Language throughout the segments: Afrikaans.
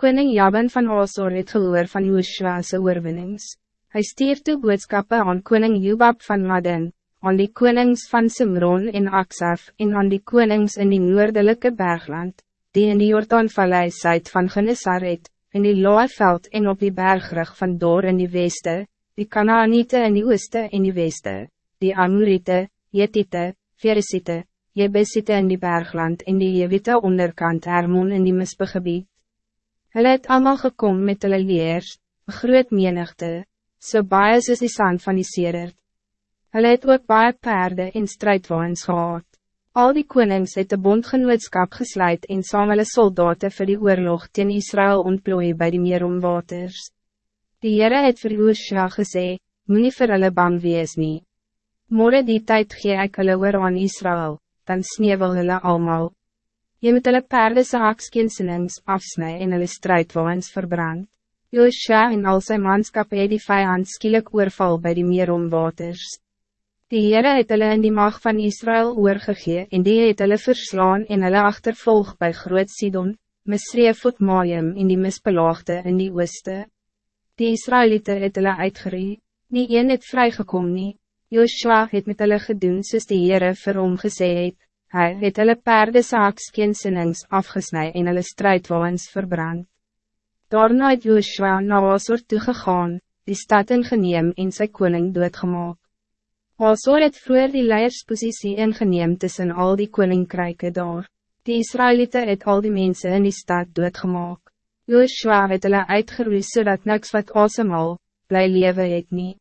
Koning Jabin van Osor het gehoor van Joshua's oorwinnings. Hij stuurt toe boodskappe aan koning Jubab van Madden, aan die konings van Simron en Aksaf en aan die konings in die noordelijke bergland, die in die Jordaanvallei zuid van Genesaret, in die Loeveld en op die bergrug van Dor in die weste, die Kanaanite in die ooste en die weste, die Amorite, Jetite, Veresite, Jebesite in die bergland en die Jewite onderkant Hermon in die misbegebied. Hulle het allemaal gekom met hulle leers, een groot menigte, so baie soos die sand van die sedert. Hulle het ook baie perde en strijdwaans gehad. Al die konings het de bondgenootskap gesluit en saam hulle soldaten vir die oorlog teen Israël ontplooi by die meeromwaters. Die Heere het vir Joosja gesê, moet nie vir hulle bang wees nie. Morgen die tijd gee ek hulle oor aan Israël, dan sneeuwel hulle allemaal. Je moet hulle perde se hakskeensenings afsny en hulle strijdwaans verbrand. Joshua en al sy manskap het die vijand skielik oorval by die meeromwaters. Die Heere het hulle in die mag van Israël oorgegee en die het hulle verslaan en hulle achtervolg by Groot Sidon, Misreefot Maaium en die misbelaagde in die ooste. Die Israëlieten het hulle uitgerie, nie een het vrygekom nie. Joshua het met hulle gedoen soos die Heere vir hom gesê het, Hij het hulle perde saakskeensenings afgesnij en hulle strijdwaans verbrand. Daarna het Joshua na Asor toegegaan, die stad ingeneem en sy koning doodgemaak. Asor het vroeger die leierspositie ingeneem tussen al die koninkryke daar. Die Israëlieten het al die mensen in die stad doodgemaak. Joshua het hulle uitgeroei zodat niks wat asemal, bly lewe het nie.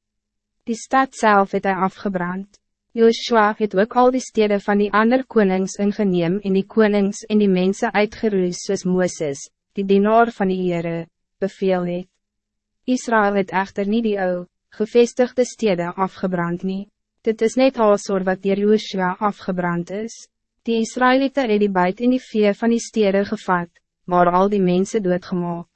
Die stad zelf het hy afgebrand. Joshua het ook al die steden van die ander konings ingeneem en die konings en die mensen uitgeroes soos Mooses, die dienaar van die Heere, beveel het. Israël het echter niet die ou, gevestigde steden afgebrand nie. Dit is net Hazor wat dier Joshua afgebrand is. Die Israëlieten het die buit in die vee van die steden gevat, maar al die mensen doodgemaak.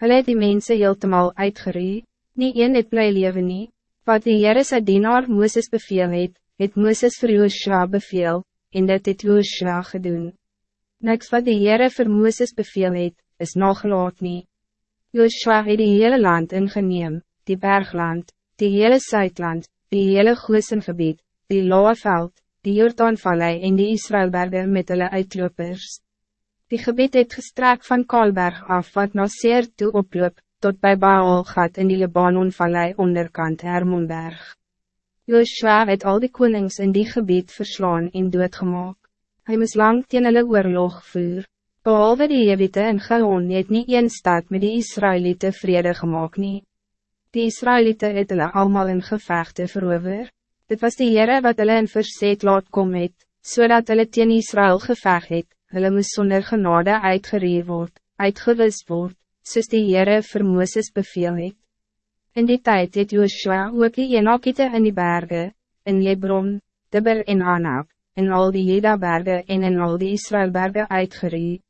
Hulle het die mensen heeltemal uitgeroe, nie een het bly leven nie. Wat die Heere sy dienaar Mooses beveel het, het Mooses vir Joshua beveel, en dit het Joshua gedoen. Niks wat die Heere vir Mooses beveel het, is nagelaat nie. Joshua het die hele land ingeneem, die bergland, die hele Zuidland, die hele Goosengebied, die Loaveld, die Jordaanvallei en die Israëlberge met hulle uitlopers. Die gebied het gestrek van Kalberg af wat na Seer toe oploop, tot bij Baal gaat in die Libanon-vallei onderkant Hermonberg. Joshua het al die konings in die gebied verslaan en doodgemaak. Hij moest lang teen hulle oorlog voer. Behalve die Jebite en Geon het nie een stad met die Israëlieten vrede gemaakt nie. Die Israëlieten het hulle allemaal in gevechte verover. Dit was die Heere wat hulle in verzet laat kom het, so hulle teen Israël gevecht het, hulle moes sonder genade uitgereed word, uitgewis word soos die Heere vir Mooses beveel het. In die tijd het Joshua ook die Enokiete in die bergen, in Hebron, Dibber en Anak, in al die Jeda-berge en in al die Israëlberge uitgerie.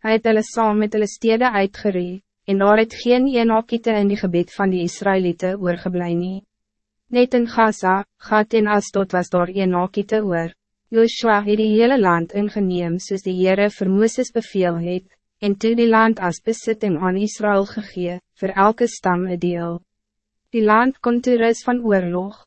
Hij het hulle saam met hulle stede uitgerie, en daar het geen Enokiete in die gebied van die Israëlieten oorgeblij nie. Net in Gaza, Gat en Astot was daar Enokiete oor. Joshua het die hele land ingeneem soos die Heere vir Mooses beveel het, en toe die land as besitting aan Israël gegee, voor elke stam een deel. Die land kon toe rus van oorlog,